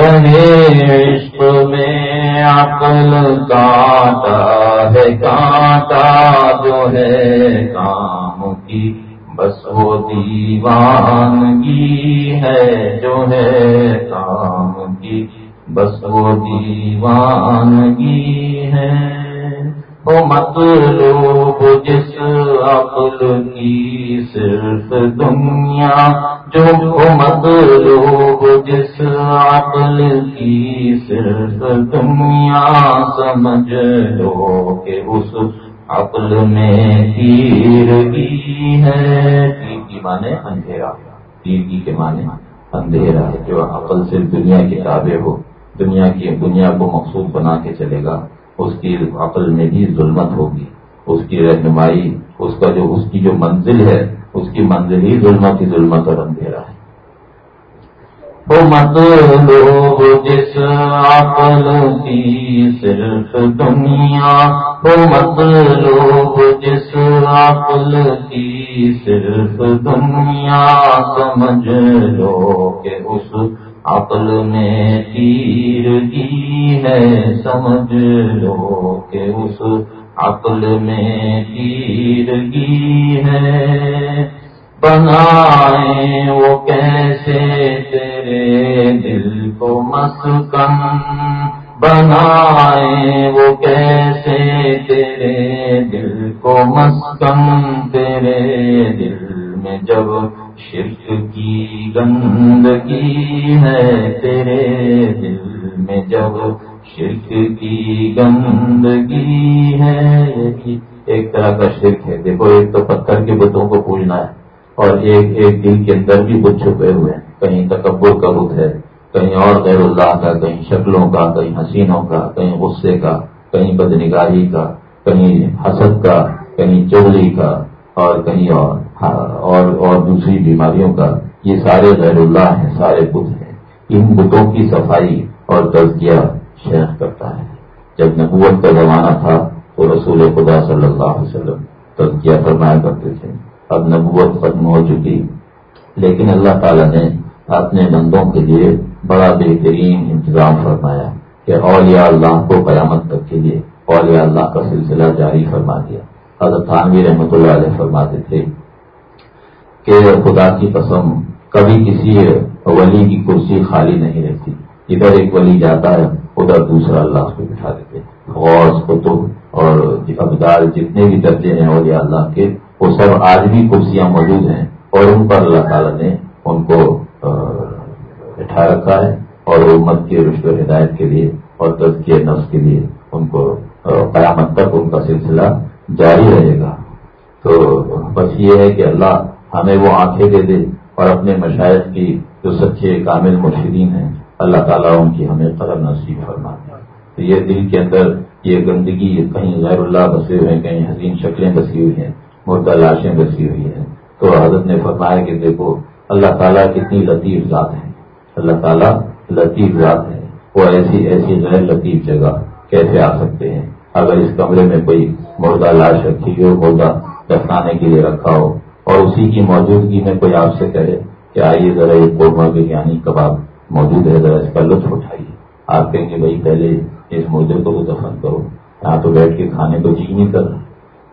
عشق میں عقل کاٹا ہے، کاٹا جو ہے کام کی۔ بس وہ دیوانگی ہے جو ہے کام کی۔ بس وہ دیوانگی ہے۔ وہ مطلوب جس عقل کی صرف دنیا جو مطلوب جس عقل کی صرف دنیا سمجھ لو کہ اس عقل میں تیرگی ہے۔ تیر کی مانے اندھیرا۔ تیرگی کے مانے اندھیرا ہے جو عقل صرف دنیا کی تابع ہو، دنیا کی دنیا کو مقصود بنا کے چلے گا۔ اس کی عقل میں بھی ظلمت ہوگی۔ اس کی رہنمائی، اس کا جو، اس کی جو منزل ہے اس کی منزل ہی ظلمت ہی ظلمت اور اندھیرا ہے۔ وہ مطلوب جس عقل کی صرف دنیا، وہ مطلوب جس عقل کی صرف دنیا، سمجھ لو کہ اس عقل میں تیرگی ہے، سمجھ لو کہ اس عقل میں تیرگی ہے۔ بنائے وہ کیسے تیرے دل کو مسکن۔ بنائے وہ کیسے تیرے دل کو مسکن۔ تیرے دل میں جب شرک کی گندگی ہے، تیرے دل میں جب شرک کی گندگی ہے ایک طرح کا شرک ہے۔ دیکھو، ایک تو پتھر کے بتوں کو پوجنا ہے اور ایک ایک دل کے اندر بھی بت چھپے ہوئے ہیں۔ کہیں تکبر کا بت ہے، کہیں اور غیر اللہ کا، کہیں شکلوں کا، کہیں حسینوں کا، کہیں غصے کا، کہیں بدنگاہی کا، کہیں حسد کا، کہیں چولی کا اور کہیں اور ہاں، اور اور دوسری بیماریوں کا۔ یہ سارے غیر اللہ ہیں، سارے بت ہیں۔ ان بتوں کی صفائی اور تزکیہ شیخ کرتا ہے۔ جب نبوت کا زمانہ تھا تو رسول خدا صلی اللہ علیہ وسلم تزکیہ فرمایا کرتے تھے۔ اب نبوت ختم ہو چکی۔ لیکن اللہ تعالیٰ نے اپنے بندوں کے لیے بڑا بہترین انتظام فرمایا کہ اولیاء اللہ کو قیامت تک کے لیے اولیاء اللہ کا سلسلہ جاری فرما دیا۔ حضرت خانوی رحمۃ اللہ علیہ فرماتے تھے کہ خدا کی قسم کبھی کسی ولی کی کرسی خالی نہیں رہتی۔ ادھر ایک ولی جاتا ہے ادھر دوسرا اللہ کو بٹھا دیتے غوث، قطب اور ابدار جتنے بھی درجے ہیں اولیاء اللہ کے، وہ سب آج بھی کرسیاں موجود ہیں اور ان پر اللہ تعالیٰ نے ان کو بٹھا رکھا ہے اور امت کی رشت و ہدایت کے لیے اور تزکیہ نفس کے لیے ان کو قیامت تک ان کا سلسلہ جاری رہے گا۔ تو بس یہ ہے کہ اللہ ہمیں وہ آنکھیں دے دے اور اپنے مشاعر کی جو سچے کامل مرشدین ہیں اللہ تعالیٰ ان کی ہمیں قدر نصیب فرما تو یہ دل کے اندر یہ گندگی کہیں غیر اللہ بسے ہوئے ہیں، کہیں حسین شکلیں بسی ہوئی ہیں، مردہ لاشیں بسی ہوئی ہیں۔ تو حضرت نے فرمایا کہ دیکھو، اللہ تعالیٰ کتنی لطیف ذات ہے اللہ تعالیٰ لطیف ذات ہے وہ ایسی ایسی غیر لطیف جگہ کیسے آ سکتے ہیں؟ اگر اس کمرے میں کوئی مردہ لاش رکھی ہو، مردہ دفنانے کے لیے رکھا ہو، اور اسی کی موجودگی میں کوئی آپ سے کہے کہ آئیے ذرا ایک قورمہ بریانی کباب موجود ہے، ذرا اس کا لطف اٹھائیے۔ آپ کہیں گے بھائی پہلے اس مردے کو دفن کرو، یہاں تو بیٹھ کے کھانے کو جی نہیں کر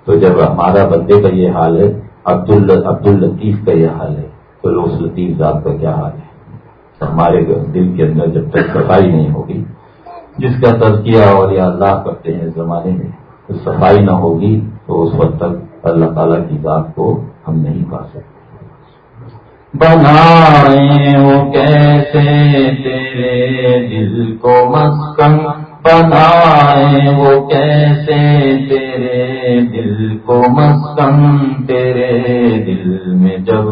تو جب ہمارا بندے کا یہ حال ہے عبد عبد الطیف کا یہ حال ہے، تو اس لطیف ذات کا کیا حال ہے؟ ہمارے دل کے اندر جب تک صفائی نہیں ہوگی، جس کا تذکیہ اور یا اللہ کرتے ہیں اس زمانے میں صفائی نہ ہوگی تو اس وقت تک اللہ تعالیٰ کی ذات کو ہم نہیں پا سکتے۔ بنائے وہ کیسے تیرے دل کو مسکن؟ بنائے وہ کیسے تیرے دل کو مسکن؟ تیرے دل میں جب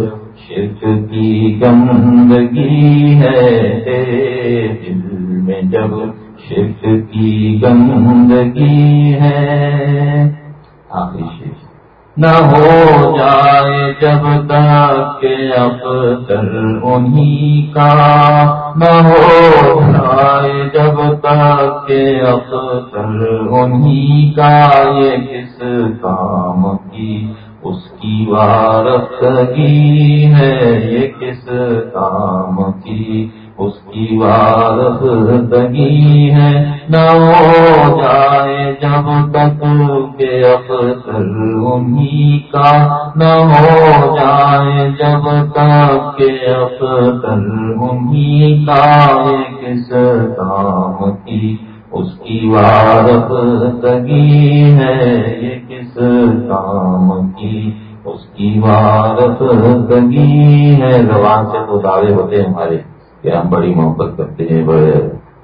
شرک کی گندگی ہے، تیرے دل میں جب شرک کی گندگی ہے۔ آخری شرک نہ ہو جائے جب تک کہ اختر انہیں کا، نہ ہو جائے جب تک کہ اختر انہیں کا۔ یہ کس کام کی؟ اس کی وارثگی ہے۔ یہ کس کام کی؟ اس کی وارثگی ہے۔ نہ ہو جائے جب تک کہ اختر انہیں کا نہ ہو جائے جب تک کہ اختر کا کس کام کی۔ اس کی وارثگی ہے یہ کس کام کی۔ اس کی وارثگی ہے۔ زبان سے تو دعوے ہوتے ہمارے۔ کہ ہم بڑی محبت کرتے ہیں، بڑے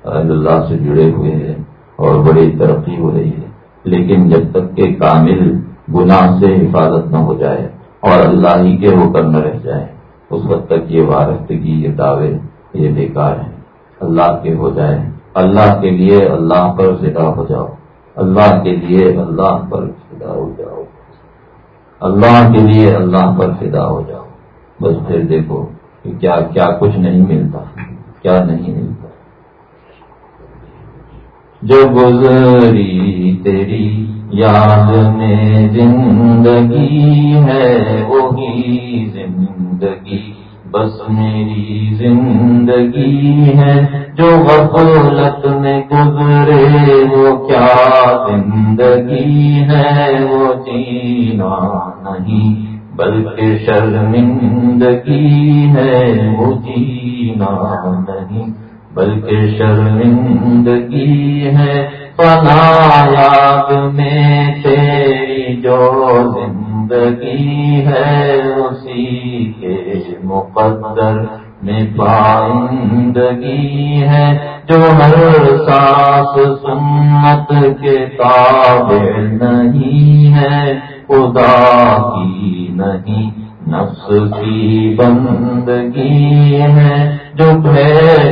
اللہ سے جڑے ہوئے ہیں اور بڑی ترقی ہو رہی ہے۔ لیکن جب تک کہ کامل گناہ سے حفاظت نہ ہو جائے اور اللہ ہی کے ہو کر نہ رہ جائے، اس وقت تک یہ وارستگی یہ دعوے، یہ بیکار ہیں۔ اللہ کے ہو جائے۔ اللہ کے لیے اللہ پر فدا ہو جاؤ۔ اللہ کے لیے اللہ پر فدا ہو جاؤ۔ اللہ کے لیے اللہ پر فدا ہو جاؤ۔ بس پھر دیکھو۔ کہ کیا کیا کچھ نہیں ملتا، کیا نہیں ملتا۔ جو گزری تیری یاد میں زندگی ہے، وہی زندگی، بس میری زندگی ہے۔ جو غفلت میں گزرے، وہ کیا زندگی ہے؟ وہ جینا نہیں۔ بلکہ شرمندگی ہے وہ جینا نہیں، بلکہ شرمندگی ہے یاد میں تیری جو زندگی ہے اسی کے مقدر میں پائندگی ہے، جو ہر سانس سنت کے تابع نہیں ہے۔ خدا کی نہیں، نفس کی بندگی ہے، جو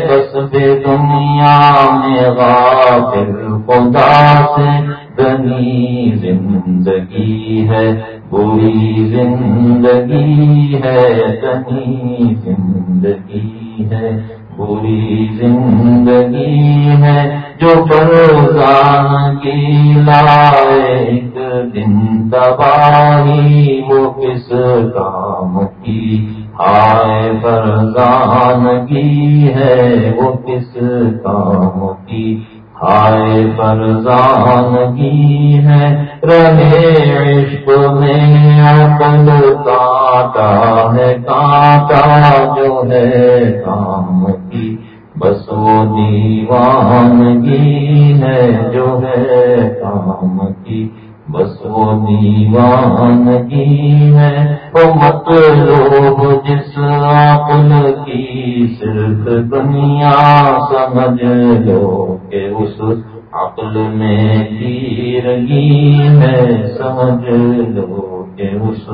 کسب دنیا میں غافل خدا سے۔ گنی زندگی ہے، بری زندگی ہے گنی زندگی ہے۔ پوری زندگی ہے جو پرزان کی لائق دن تباہی، وہ کس کام کی؟ آئے پرزان کی ہے، وہ کس کام کی؟ ہائے پرزان کی ہے، رہے عشق میں عقل کاٹا ہے کاٹا جو ہے کام کی، بس وہ دیوانگی ہے جو ہے کام کی، بس وہ دیوانگی ہے۔ وہ مطلوب جس عقل کی صرف دنیا سمجھ لو کہ اس عقل میں تیرگی ہے، سمجھ لو کہ اس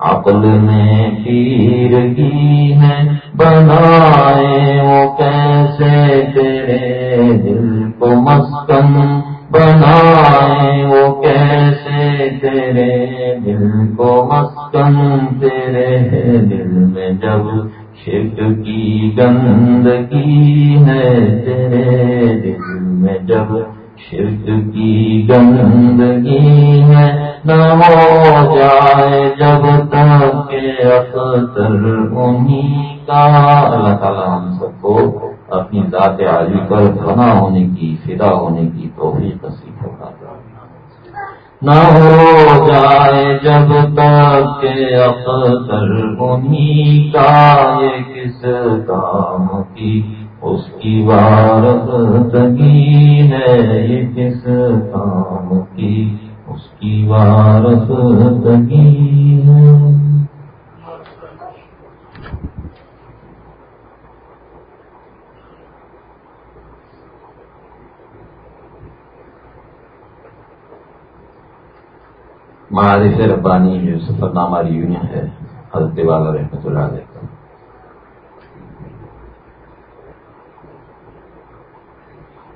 عقل میں تیرگی ہے۔ بنائے وہ کیسے تیرے دل کو مسکن؟ بنائے وہ کیسے تیرے دل کو مسکن؟ تیرے دل میں جب شرک کی گندگی ہے، تیرے جب شرک کی گندگی ہے، نہ ہو جائے جب تک اختر انہیں کا اللہ تعالیٰ ہم سب کو اپنی ذات عالی پر بنا ہونے کی، فدا ہونے کی توفیق نصیب ہوگا نہ ہو جائے جب تک اختر انہیں کا یہ کس کام کی اس کی وارثگی ہے یہ کس کام کی؟ اس کی وارثگی ہے۔ معارف ربانی جو سفر نامہ یونین ہے، حضرت والا رحمۃ اللہ علیہ کا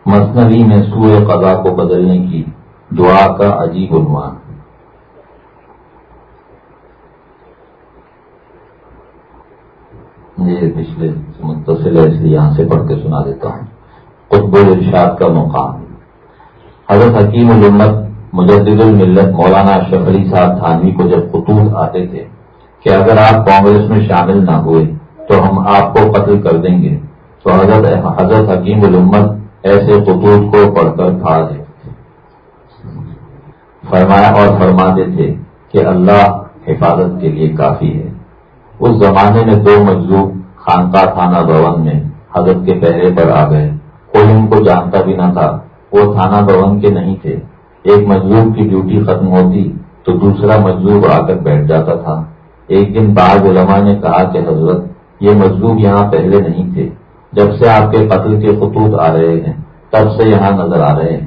مصنوعی میں سوئے قضا کو بدلنے کی دعا کا عجیب عنوان یہ پچھلے متصل ہے، اس لیے یہاں سے پڑھ کے سنا دیتا ہوں۔ قطب الرشاد کا مقام۔ حضرت حکیم الامت، مجدد الملت مولانا شفری صاحب تھانوی کو جب خطوط آتے تھے کہ اگر آپ کانگریس میں شامل نہ ہوئے تو ہم آپ کو قتل کر دیں گے، تو حضرت حضرت حکیم الامت ایسے خطوط کو پڑھ کر کھا دیتے فرمایا اور فرماتے تھے کہ اللہ حفاظت کے لیے کافی ہے۔ اس زمانے میں دو مجلوب خانقاہ تھانہ بھون میں حضرت کے پہرے پر آ گئے۔ کوئی ان کو جانتا بھی نہ تھا۔ وہ تھانہ بھون کے نہیں تھے۔ ایک مزدور کی ڈیوٹی ختم ہوتی تو دوسرا مزدور آ کر بیٹھ جاتا تھا۔ ایک دن بعض علماء نے کہا کہ حضرت، یہ مزدور یہاں پہلے نہیں تھے۔ جب سے آپ کے قتل کے خطوط آ رہے ہیں، تب سے یہاں نظر آ رہے ہیں۔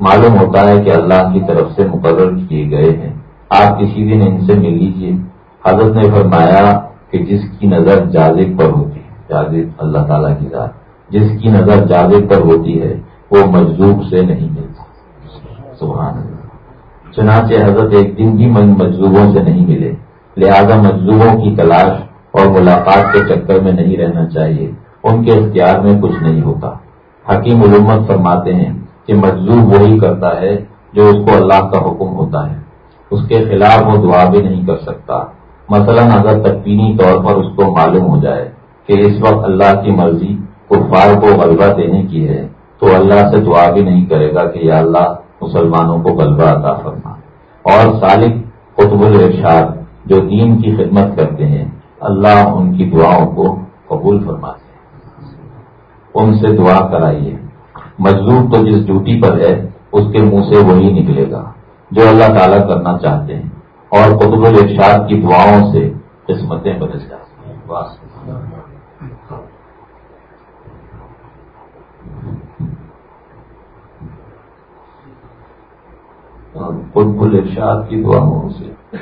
معلوم ہوتا ہے کہ اللہ کی طرف سے مقرر کیے گئے ہیں۔ آپ کسی دن ان سے مل لیجیے حضرت نے فرمایا کہ جس کی نظر جازب پر ہوتی ہے جازب اللہ تعالیٰ کی ذات، جس کی نظر جازب پر ہوتی ہے، وہ مجذوب سے نہیں ملتی سبحان اللہ۔ چنانچہ حضرت ایک دن بھی مجذوبوں سے نہیں ملے۔ لہذا مجذوبوں کی تلاش اور ملاقات کے چکر میں نہیں رہنا چاہیے۔ ان کے اختیار میں کچھ نہیں ہوتا۔ حکیم علومت فرماتے ہیں کہ مجذوب وہی کرتا ہے جو اس کو اللہ کا حکم ہوتا ہے۔ اس کے خلاف وہ دعا بھی نہیں کر سکتا۔ مثلا اگر تقینی طور پر اس کو معلوم ہو جائے کہ اس وقت اللہ کی مرضی کفار کو غلبہ دینے کی ہے، تو اللہ سے دعا بھی نہیں کرے گا کہ یا اللہ مسلمانوں کو غلبہ عطا فرما۔ اور سالک قطب الرشاد جو دین کی خدمت کرتے ہیں، اللہ ان کی دعاؤں کو قبول فرماتے ہیں۔ ان سے دعا کرائیے۔ مزدور تو جس ڈیوٹی پر ہے، اس کے منہ سے وہی نکلے گا، جو اللہ تعالیٰ کرنا چاہتے ہیں۔ اور قطب الرشاد کی دعاؤں سے قسمتیں بدل جاتی ہیں۔ قطب الرشاد کی دعاؤں سے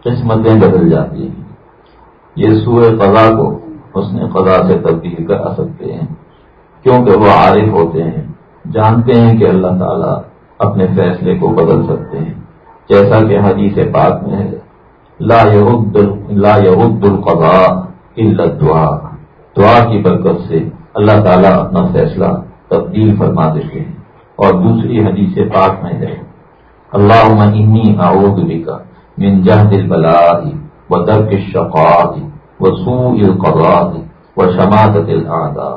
قسمتیں بدل جاتی ہیں۔ یہ سوئے قضا کو اس نے قضا سے تبدیل کرا سکتے ہیں۔ کیونکہ وہ عارف ہوتے ہیں، جانتے ہیں کہ اللہ تعالیٰ اپنے فیصلے کو بدل سکتے ہیں۔ جیسا کہ حدیث پاک میں ہے، لا یہد لا الا دعا دعا کی برکت سے اللہ تعالیٰ اپنا فیصلہ تبدیل فرما دیتے ہیں۔ اور دوسری حدیث پاک میں ہے اللہ اعوذ بک من جہد البلاء و درک الشقاء و سوء القضاء و شماتت الاعداء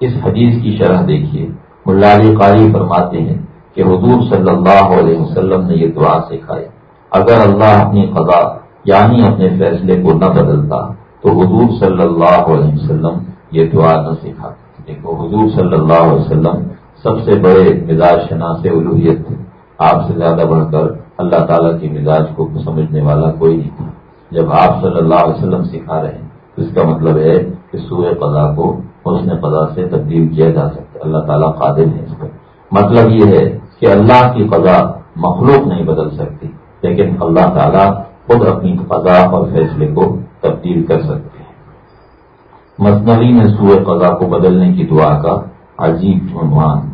اس حدیث کی شرح دیکھیے۔ ملالی قاری فرماتے ہیں کہ حضور صلی اللہ علیہ وسلم نے یہ دعا سکھائی۔ اگر اللہ اپنی قضا یعنی اپنے فیصلے کو نہ بدلتا تو حضور صلی اللہ علیہ وسلم یہ دعا نہ سکھا دیکھو، حضور صلی اللہ علیہ وسلم سب سے بڑے مزاج شناس الوحیت تھے۔ آپ سے زیادہ بڑھ کر اللہ تعالیٰ کی مزاج کو سمجھنے والا کوئی نہیں تھا۔ جب آپ صلی اللہ علیہ وسلم سکھا رہے ہیں، تو اس کا مطلب ہے کہ سورہ قضا کو حسن قضا سے تبدیل کیا جا سکتا ہے۔ اللہ تعالیٰ قادر ہے اس پر۔ مطلب یہ ہے کہ اللہ کی قضا مخلوق نہیں بدل سکتی، لیکن اللہ تعالیٰ خود اپنی قضا اور فیصلے کو تبدیل کر سکتے ہیں۔ مصنوعی میں سورہ قضا کو بدلنے کی دعا کا عجیب عنوان۔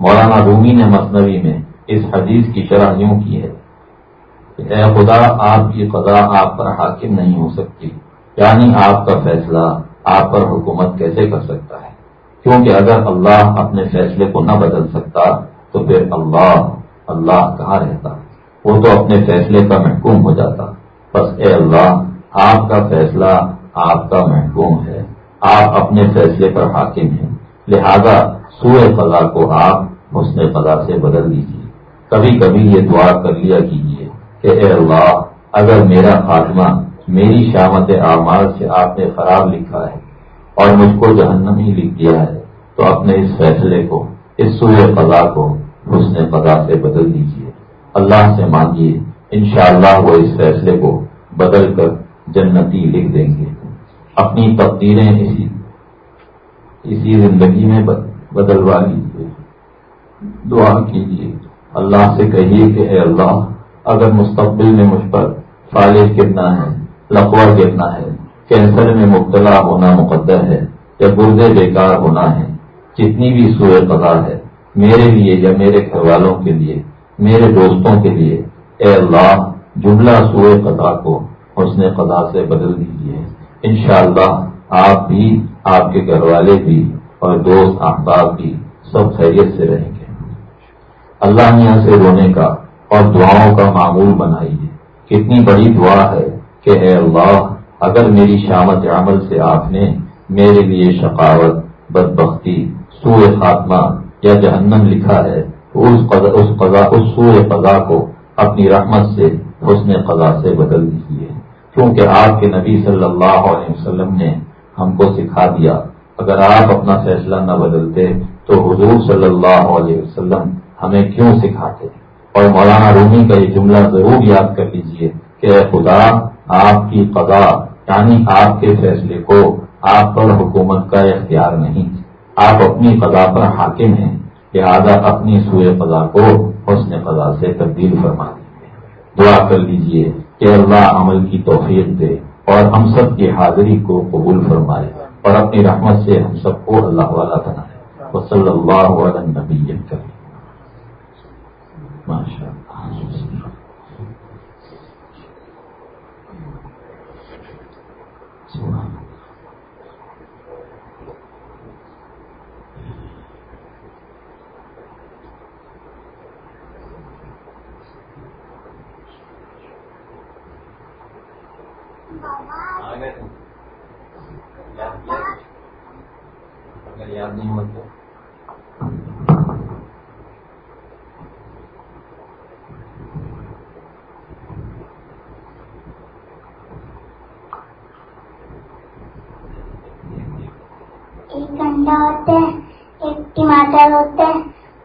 مولانا رومی نے مصنوعی میں اس حدیث کی شرح یوں کی ہے۔ اے خدا، آپ کی قضا آپ پر حاکم نہیں ہو سکتی. یعنی آپ کا فیصلہ آپ پر حکومت کیسے کر سکتا ہے؟ کیونکہ اگر اللہ اپنے فیصلے کو نہ بدل سکتا، تو پھر اللہ اللہ کہاں رہتا؟ وہ تو اپنے فیصلے کا محکوم ہو جاتا۔ بس اے اللہ، آپ کا فیصلہ آپ کا محکوم ہے۔ آپ اپنے فیصلے پر حاکم ہیں۔ لہذا سوئے فضا کو آپ حسن فضا سے بدل دیجیے کبھی کبھی یہ دعا کر لیا کیجیے کہ اے اللہ، اگر میرا خاتمہ میری شامت اعمال سے آپ نے خراب لکھا ہے اور مجھ کو جہنم ہی لکھ دیا ہے، تو اپنے اس فیصلے کو، اس سوئے فضا کو حسن فضا سے بدل دیجیے اللہ سے مانگیے، انشاءاللہ وہ اس فیصلے کو بدل کر جنتی لکھ دیں گے۔ اپنی تقدیریں اسی اسی زندگی میں بدلوا لیجیے دعا کیجیے اللہ سے کہیے کہ اے اللہ اگر مستقبل میں مجھ پر فالج گرنا ہے، لقوہ گرنا ہے، کینسر میں مبتلا ہونا مقدر ہے یا گردے بیکار ہونا ہے، جتنی بھی سوئے قضا ہے، میرے لیے یا میرے گھر والوں کے لیے، میرے دوستوں کے لیے، اے اللہ، جملہ سوئے قضا کو حسن قضا سے بدل دیجیے۔ انشاءاللہ آپ بھی، آپ کے گھر والے بھی اور دوست، احباب بھی سب خیریت سے رہیں گے۔ اللہ میاں سے رونے کا اور دعاؤں کا معمول بنائیے کتنی بڑی دعا ہے کہ اے اللہ، اگر میری شامت عمل سے آپ نے میرے لیے شقاوت، بدبختی سوئے خاتمہ یا جہنم لکھا ہے، تو اس قضا اس قضا، اس سوئے قضا کو اپنی رحمت سے، حسن قضا سے بدل دیجیے کیونکہ آپ کے نبی صلی اللہ علیہ وسلم نے ہم کو سکھا دیا، اگر آپ اپنا فیصلہ نہ بدلتے تو حضور صلی اللہ علیہ وسلم ہمیں کیوں سکھاتے؟ اور مولانا رومی کا یہ جملہ ضرور یاد کر لیجیے کہ اے خدا، آپ کی قضا یعنی آپ کے فیصلے کو آپ پر حکومت کا اختیار نہیں۔ آپ اپنی قضا پر حاکم ہیں، لہذا اپنی سوئے قضا کو حسن قضا سے تبدیل فرما دیجیے دعا کر لیجیے کہ اللہ عمل کی توفیق دے اور ہم سب کی حاضری کو قبول فرمائے اور اپنی رحمت سے ہم سب کو اللہ والا بنائے۔ وہ صلی اللہ علیہ نبی کرے ماشاء یاد نہیں ہوتا۔ ایک انڈا ہوتا ہے ایک ٹماٹر ہوتا ہے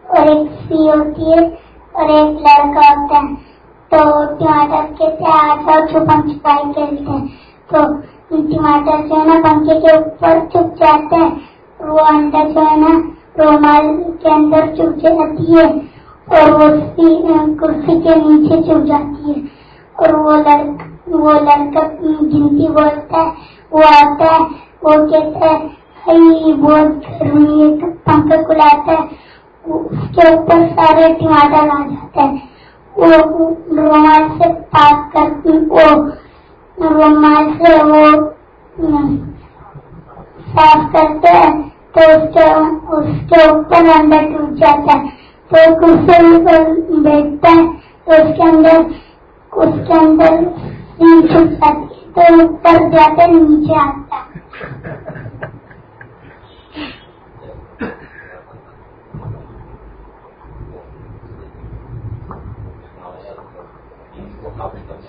اور ایک سی ہوتی ہے اور ایک لڑکا ہوتا ہے تو ٹماٹر کے آج چھپن چھپائی کھیلتے ہیں تو ٹماٹر جو ہے نا پنکھے کے اوپر چھپ جاتا ہے وہ انڈا جو ہے نا رومال کے اندر چپ جاتی ہے اور وہ کرسی کے نیچے چپ جاتی ہے اور وہ لڑکا وہ لڑکا گنتی بولتا ہے وہ آتا ہے وہ کہتا ہے بہت گرمی ہے پنکھا کھلاتا ہے، اس کے اوپر سارے ٹماٹر آ جاتے ہیں۔ وہ رومال سے پاک کر وہ رومال سے وہ صاف کرتے ہیں تو اس کے اوپر انڈر ٹوٹ جاتا ہے۔ تو کرسی بیٹھتا ہے تو اس کے اندر، اس کے اندر چھپ جاتی ہے، تو اوپر جاتے نیچے آتا ہے۔ Amén.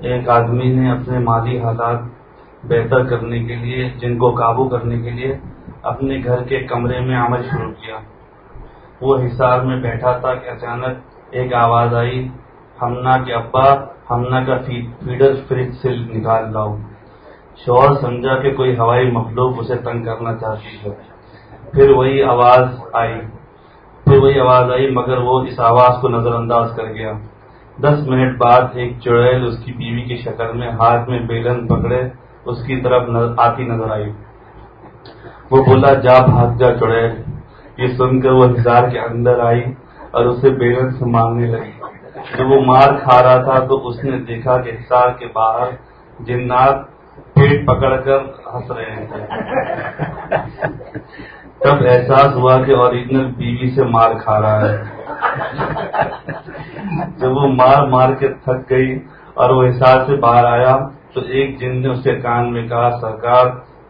ایک آدمی نے اپنے مالی حالات بہتر کرنے کے لیے، جن کو قابو کرنے کے لیے اپنے گھر کے کمرے میں عمل شروع کیا۔ وہ حساب میں بیٹھا تھا کہ اچانک ایک آواز آئی ہمنا کے ابا ہمنا کا فیڈر فریج سے نکال لاؤ۔ شوہر سمجھا کہ کوئی ہوائی مخلوق اسے تنگ کرنا چاہتی ہے۔ پھر وہی آواز آئی۔ پھر وہی آواز آئی، مگر وہ اس آواز کو نظر انداز کر گیا۔ دس منٹ بعد ایک چڑیل اس کی بیوی کی شکل میں ہاتھ میں بیلن پکڑے، اس کی طرف آتی نظر آئی۔ وہ بولا، جا بھاگ جا چڑیل۔ یہ سن کر وہ ہزار کے اندر آئی اور اسے بیلن سے مارنے لگی۔ جب وہ مار کھا رہا تھا تو اس نے دیکھا کہ ہزار کے باہر جنات پیٹ پکڑ کر ہنس رہے تھے تب احساس ہوا کہ اوریجنل بیوی سے مار کھا رہا ہے۔ جب وہ مار مار کے تھک گئی اور وہ حساب سے باہر آیا تو ایک جن نے اس کے کان میں کہا، سرکار،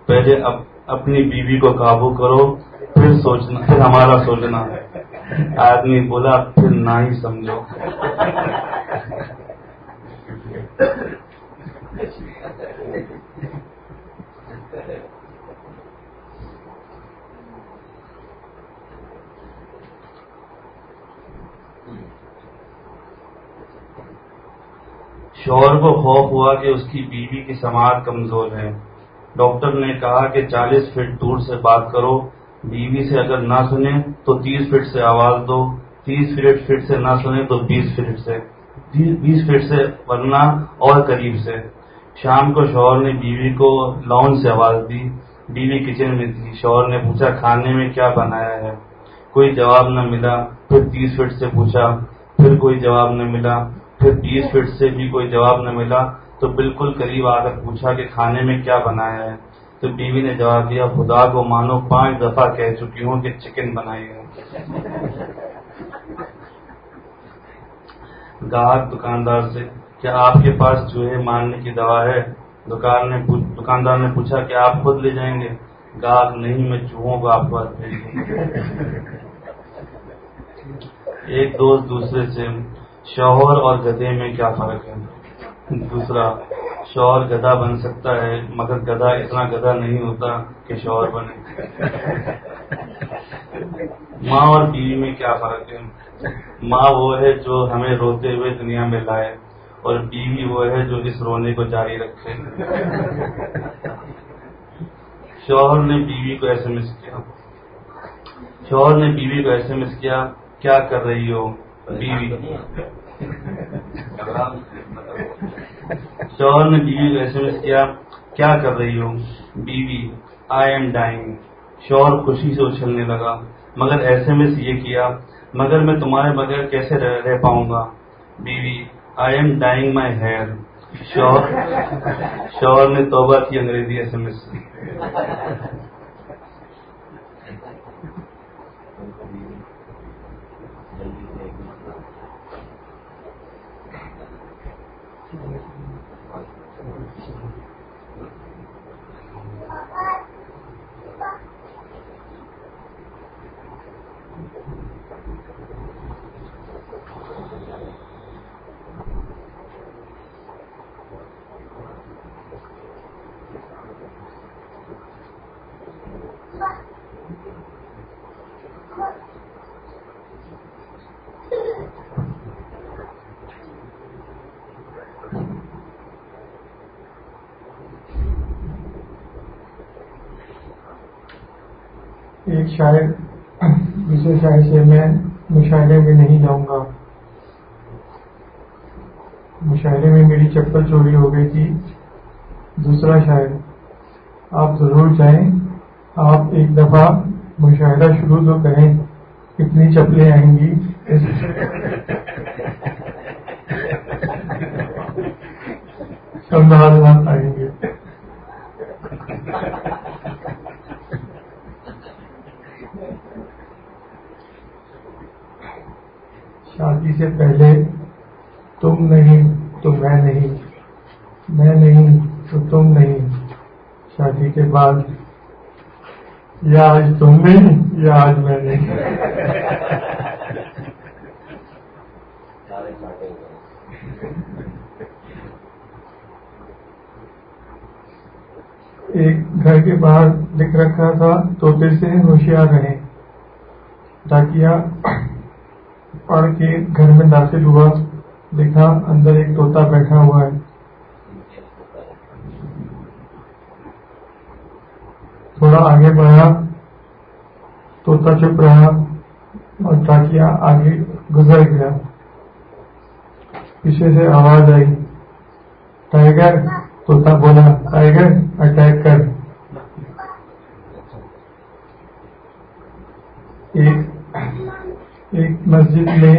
پہلے اپنی بیوی کو قابو کرو، پھر سوچنا، پھر ہمارا سوچنا۔ آدمی بولا، پھر نہ ہی سمجھو۔ شوہر کو خوف ہوا کہ اس کی بیوی کی سماعت کمزور ہے۔ ڈاکٹر نے کہا کہ چالیس فٹ دور سے بات کرو۔ بیوی سے اگر نہ سنے تو تیس فٹ سے آواز دو۔ تیس فٹ فٹ سے نہ سنے تو بیس فٹ سے۔ بیس فٹ سے ورنہ اور قریب سے۔ شام کو شوہر نے بیوی کو لان سے آواز دی۔ بیوی کچن میں تھی۔ شوہر نے پوچھا، کھانے میں کیا بنایا ہے؟ کوئی جواب نہ ملا۔ پھر تیس فٹ سے پوچھا۔ پھر کوئی جواب نہ ملا۔ پھر بیس فٹ سے بھی کوئی جواب نہ ملا تو بالکل قریب آ کر پوچھا کہ کھانے میں کیا بنایا ہے۔ تو بیوی نے جواب دیا، خدا کو مانو، پانچ دفعہ کہہ چکی ہوں کہ چکن بنائی ہے۔ گاہک دکاندار سے، کیا آپ کے پاس چوہے مارنے کی دوا ہے؟ دکان نے دکاندار نے پوچھا کہ آپ خود لے جائیں گے؟ گاہک، نہیں، میں چوہوں کو آپ پاس بھیج دوں ایک دوست دوسرے سے شوہر اور گدے میں کیا فرق ہے؟ دوسرا، شوہر گدا بن سکتا ہے، مگر گدا اتنا گدا نہیں ہوتا کہ شوہر بنے۔ ماں اور بیوی میں کیا فرق ہے؟ ماں وہ ہے جو ہمیں روتے ہوئے دنیا میں لائے اور بیوی وہ ہے جو اس رونے کو جاری رکھے۔ شوہر نے بیوی کو ایسے مس کیا۔ شوہر نے بیوی کو ایسے مس کیا کیا کر رہی ہو؟ شوہر نے بیوی کو ایس ایم ایس کیا کیا کر رہی ہو؟ بیوی آئی ایم ڈائنگ شوہر خوشی سے اچھلنے لگا مگر ایس ایم ایس یہ کیا مگر میں تمہارے بغیر کیسے رہ پاؤں گا؟ بیوی I am dying my dear شوہر نے توبہ کی انگریزی ایس ایم ایس ایک شاعر دوسرے شاعر سے میں مشاعرے میں نہیں جاؤں گا۔ مشاعرے میں میری چپل چوری ہو گئی تھی۔ دوسرا شاعر آپ ضرور جائیں۔ آپ ایک دفعہ مشاہدہ شروع تو کریں۔ کتنی چپلیں آئیں گی؟ سنبھال نہ پائیں گے شادی سے پہلے تم نہیں تو میں نہیں میں نہیں تو تم نہیں۔ شادی کے بعد، یا آج تم نہیں، یا آج میں نہیں۔ ایک گھر کے باہر لکھ رکھا تھا، توتے سے ہوشیار رہے تاکہ پڑھ کے گھر میں داخل ہوا، دیکھا اندر ایک طوطا بیٹھا ہوا ہے۔ تھوڑا آگے بڑھا توتا چپ رہا اور ٹاکیا آگے گزر گیا۔ پیچھے سے آواز آئی، ٹائیگر؟ توتا بولا، ٹائیگر، اٹیک کر۔ ایک مسجد میں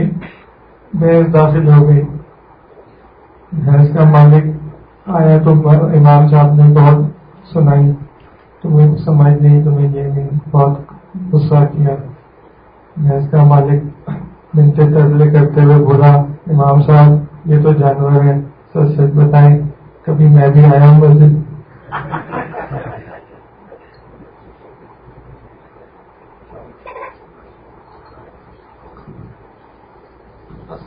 بحث داخل ہو گئی۔ بھینس کا مالک آیا تو امام صاحب نے بہت سنائی۔ تمہیں سمجھ نہیں، تمہیں یہ نہیں، بہت غصہ کیا۔ بھینس کا مالک منتے ترلے کرتے ہوئے بولا، امام صاحب، یہ تو جانور ہے سچ سچ بتائیں، کبھی میں بھی آیا ہوں مسجد؟